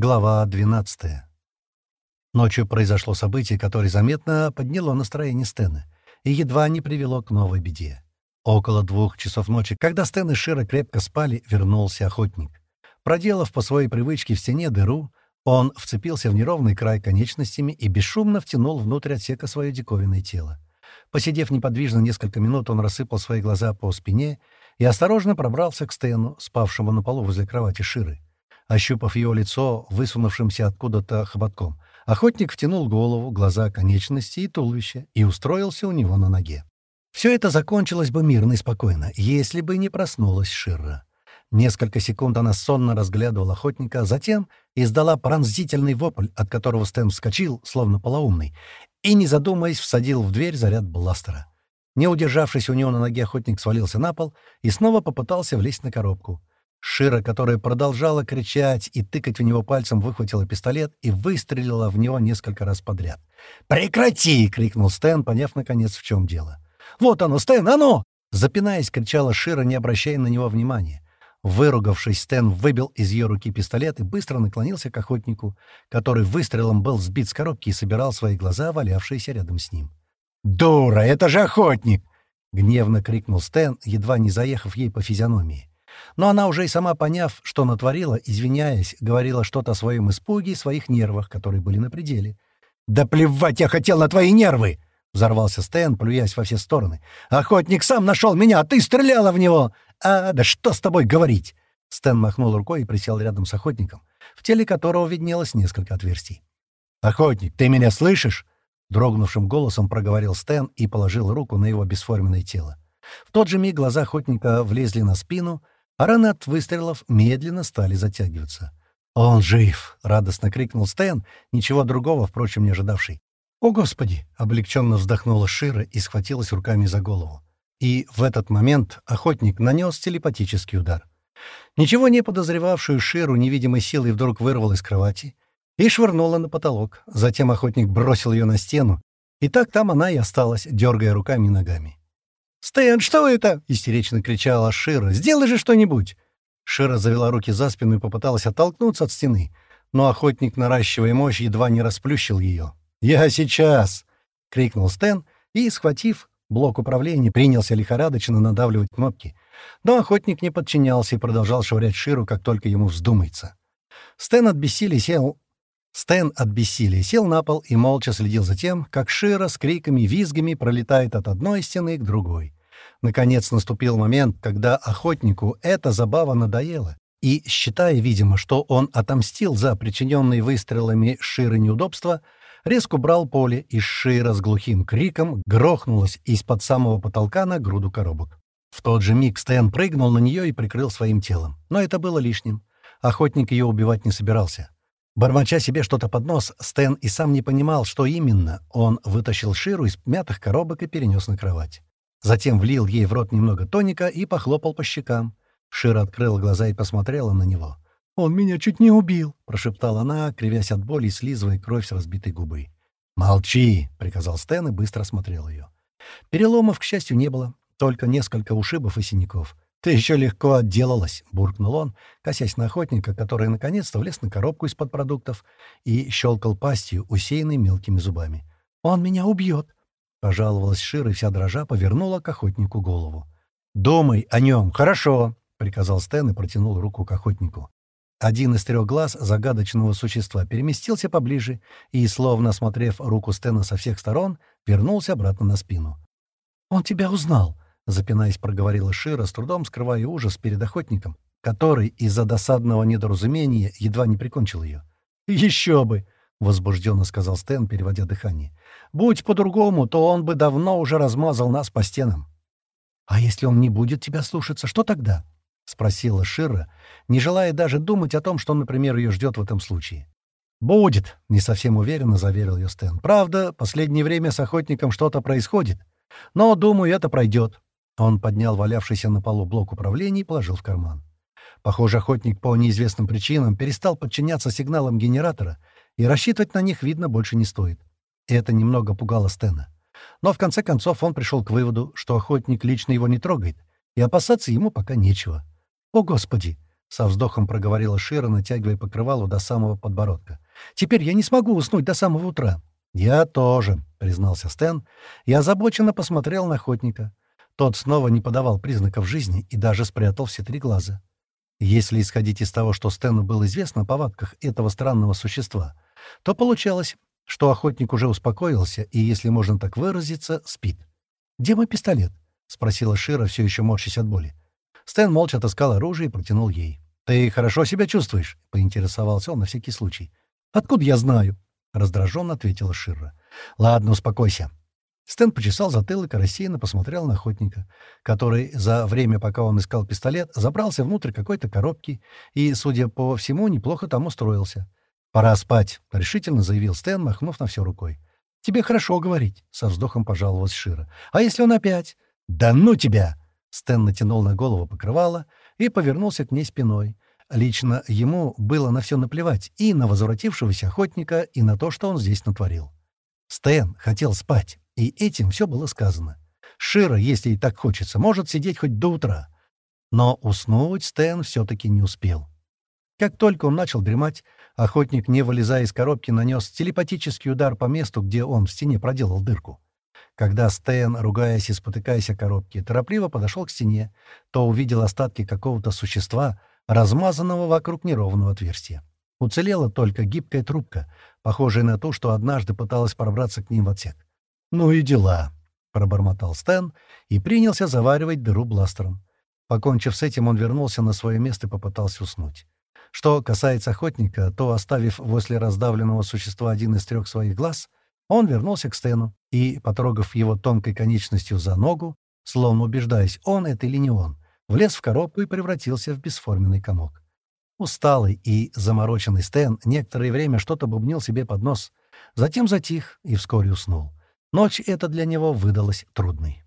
Глава 12. Ночью произошло событие, которое заметно подняло настроение Стэна и едва не привело к новой беде. Около двух часов ночи, когда Стэн и Шира крепко спали, вернулся охотник. Проделав по своей привычке в стене дыру, он вцепился в неровный край конечностями и бесшумно втянул внутрь отсека свое диковинное тело. Посидев неподвижно несколько минут, он рассыпал свои глаза по спине и осторожно пробрался к Стэну, спавшему на полу возле кровати Ширы. Ощупав его лицо, высунувшимся откуда-то хоботком, охотник втянул голову, глаза, конечности и туловище и устроился у него на ноге. Все это закончилось бы мирно и спокойно, если бы не проснулась Ширра. Несколько секунд она сонно разглядывала охотника, затем издала пронзительный вопль, от которого Стэн вскочил, словно полоумный, и, не задумываясь, всадил в дверь заряд бластера. Не удержавшись у него на ноге, охотник свалился на пол и снова попытался влезть на коробку. Шира, которая продолжала кричать и тыкать в него пальцем, выхватила пистолет и выстрелила в него несколько раз подряд. «Прекрати!» — крикнул Стэн, поняв, наконец, в чем дело. «Вот оно, Стэн, оно!» Запинаясь, кричала Шира, не обращая на него внимания. Выругавшись, Стэн выбил из ее руки пистолет и быстро наклонился к охотнику, который выстрелом был сбит с коробки и собирал свои глаза, валявшиеся рядом с ним. «Дура, это же охотник!» — гневно крикнул Стэн, едва не заехав ей по физиономии. Но она уже и сама поняв, что натворила, извиняясь, говорила что-то о своем испуге и своих нервах, которые были на пределе. «Да плевать я хотел на твои нервы!» — взорвался Стэн, плюясь во все стороны. «Охотник сам нашел меня, а ты стреляла в него! А, да что с тобой говорить?» Стэн махнул рукой и присел рядом с охотником, в теле которого виднелось несколько отверстий. «Охотник, ты меня слышишь?» Дрогнувшим голосом проговорил Стэн и положил руку на его бесформенное тело. В тот же миг глаза охотника влезли на спину, а раны от выстрелов медленно стали затягиваться. «Он жив!» — радостно крикнул Стэн, ничего другого, впрочем, не ожидавший. «О, Господи!» — облегченно вздохнула Шира и схватилась руками за голову. И в этот момент охотник нанес телепатический удар. Ничего не подозревавшую Ширу невидимой силой вдруг вырвал из кровати и швырнула на потолок. Затем охотник бросил ее на стену, и так там она и осталась, дергая руками и ногами. «Стэн, что это?» — истерично кричала Шира. «Сделай же что-нибудь!» Шира завела руки за спину и попыталась оттолкнуться от стены, но охотник, наращивая мощь, едва не расплющил ее. «Я сейчас!» — крикнул Стэн и, схватив блок управления, принялся лихорадочно надавливать кнопки. Но охотник не подчинялся и продолжал швырять Ширу, как только ему вздумается. Стэн от бессилия сел Стэн от бессилия сел на пол и молча следил за тем, как Шира с криками и визгами пролетает от одной стены к другой. Наконец наступил момент, когда охотнику эта забава надоела, и, считая, видимо, что он отомстил за причиненные выстрелами Ширы неудобства, резко брал поле, и Шира с глухим криком грохнулась из-под самого потолка на груду коробок. В тот же миг Стэн прыгнул на нее и прикрыл своим телом. Но это было лишним. Охотник ее убивать не собирался. Бормоча себе что-то под нос, Стэн и сам не понимал, что именно. Он вытащил Ширу из мятых коробок и перенес на кровать. Затем влил ей в рот немного тоника и похлопал по щекам. Шира открыла глаза и посмотрела на него. «Он меня чуть не убил», — прошептала она, кривясь от боли и слизывая кровь с разбитой губы. «Молчи», — приказал Стэн и быстро осмотрел ее. Переломов, к счастью, не было, только несколько ушибов и синяков. «Ты еще легко отделалась», — буркнул он, косясь на охотника, который наконец-то влез на коробку из-под продуктов и щелкал пастью, усеянной мелкими зубами. «Он меня убьет», — пожаловалась Шира и вся дрожа повернула к охотнику голову. «Думай о нем, хорошо», — приказал Стэн и протянул руку к охотнику. Один из трех глаз загадочного существа переместился поближе и, словно осмотрев руку Стэна со всех сторон, вернулся обратно на спину. «Он тебя узнал», запинаясь, проговорила Шира, с трудом скрывая ужас перед охотником, который из-за досадного недоразумения едва не прикончил ее. «Еще бы!» — возбужденно сказал Стэн, переводя дыхание. «Будь по-другому, то он бы давно уже размазал нас по стенам». «А если он не будет тебя слушаться, что тогда?» — спросила Шира, не желая даже думать о том, что, например, ее ждет в этом случае. «Будет», — не совсем уверенно заверил ее Стэн. «Правда, последнее время с охотником что-то происходит. Но, думаю, это пройдет. Он поднял валявшийся на полу блок управления и положил в карман. Похоже, охотник по неизвестным причинам перестал подчиняться сигналам генератора, и рассчитывать на них, видно, больше не стоит. И это немного пугало Стена. Но в конце концов он пришел к выводу, что охотник лично его не трогает, и опасаться ему пока нечего. «О, Господи!» — со вздохом проговорила Шира, натягивая покрывало до самого подбородка. «Теперь я не смогу уснуть до самого утра». «Я тоже», — признался Стэн, и озабоченно посмотрел на охотника. Тот снова не подавал признаков жизни и даже спрятал все три глаза. Если исходить из того, что Стэну было известно о повадках этого странного существа, то получалось, что охотник уже успокоился и, если можно так выразиться, спит. «Где мой пистолет?» — спросила Шира, все еще морщась от боли. Стэн молча отыскал оружие и протянул ей. «Ты хорошо себя чувствуешь?» — поинтересовался он на всякий случай. «Откуда я знаю?» — раздраженно ответила Шира. «Ладно, успокойся». Стэн почесал затылок и рассеянно посмотрел на охотника, который за время, пока он искал пистолет, забрался внутрь какой-то коробки и, судя по всему, неплохо там устроился. «Пора спать», — решительно заявил Стэн, махнув на все рукой. «Тебе хорошо говорить», — со вздохом пожаловалась Шира. «А если он опять?» «Да ну тебя!» Стэн натянул на голову покрывало и повернулся к ней спиной. Лично ему было на все наплевать и на возвратившегося охотника, и на то, что он здесь натворил. Стэн хотел спать, и этим все было сказано. Шира, если и так хочется, может сидеть хоть до утра. Но уснуть Стэн все-таки не успел. Как только он начал дремать, охотник, не вылезая из коробки, нанес телепатический удар по месту, где он в стене проделал дырку. Когда Стэн, ругаясь и спотыкаясь о коробке, торопливо подошел к стене, то увидел остатки какого-то существа, размазанного вокруг неровного отверстия. Уцелела только гибкая трубка, похожая на ту, что однажды пыталась пробраться к ним в отсек. «Ну и дела», — пробормотал Стэн и принялся заваривать дыру бластером. Покончив с этим, он вернулся на свое место и попытался уснуть. Что касается охотника, то, оставив возле раздавленного существа один из трех своих глаз, он вернулся к Стэну и, потрогав его тонкой конечностью за ногу, словно убеждаясь, он это или не он, влез в коробку и превратился в бесформенный комок. Усталый и замороченный Стэн некоторое время что-то бубнил себе под нос, затем затих и вскоре уснул. Ночь эта для него выдалась трудной.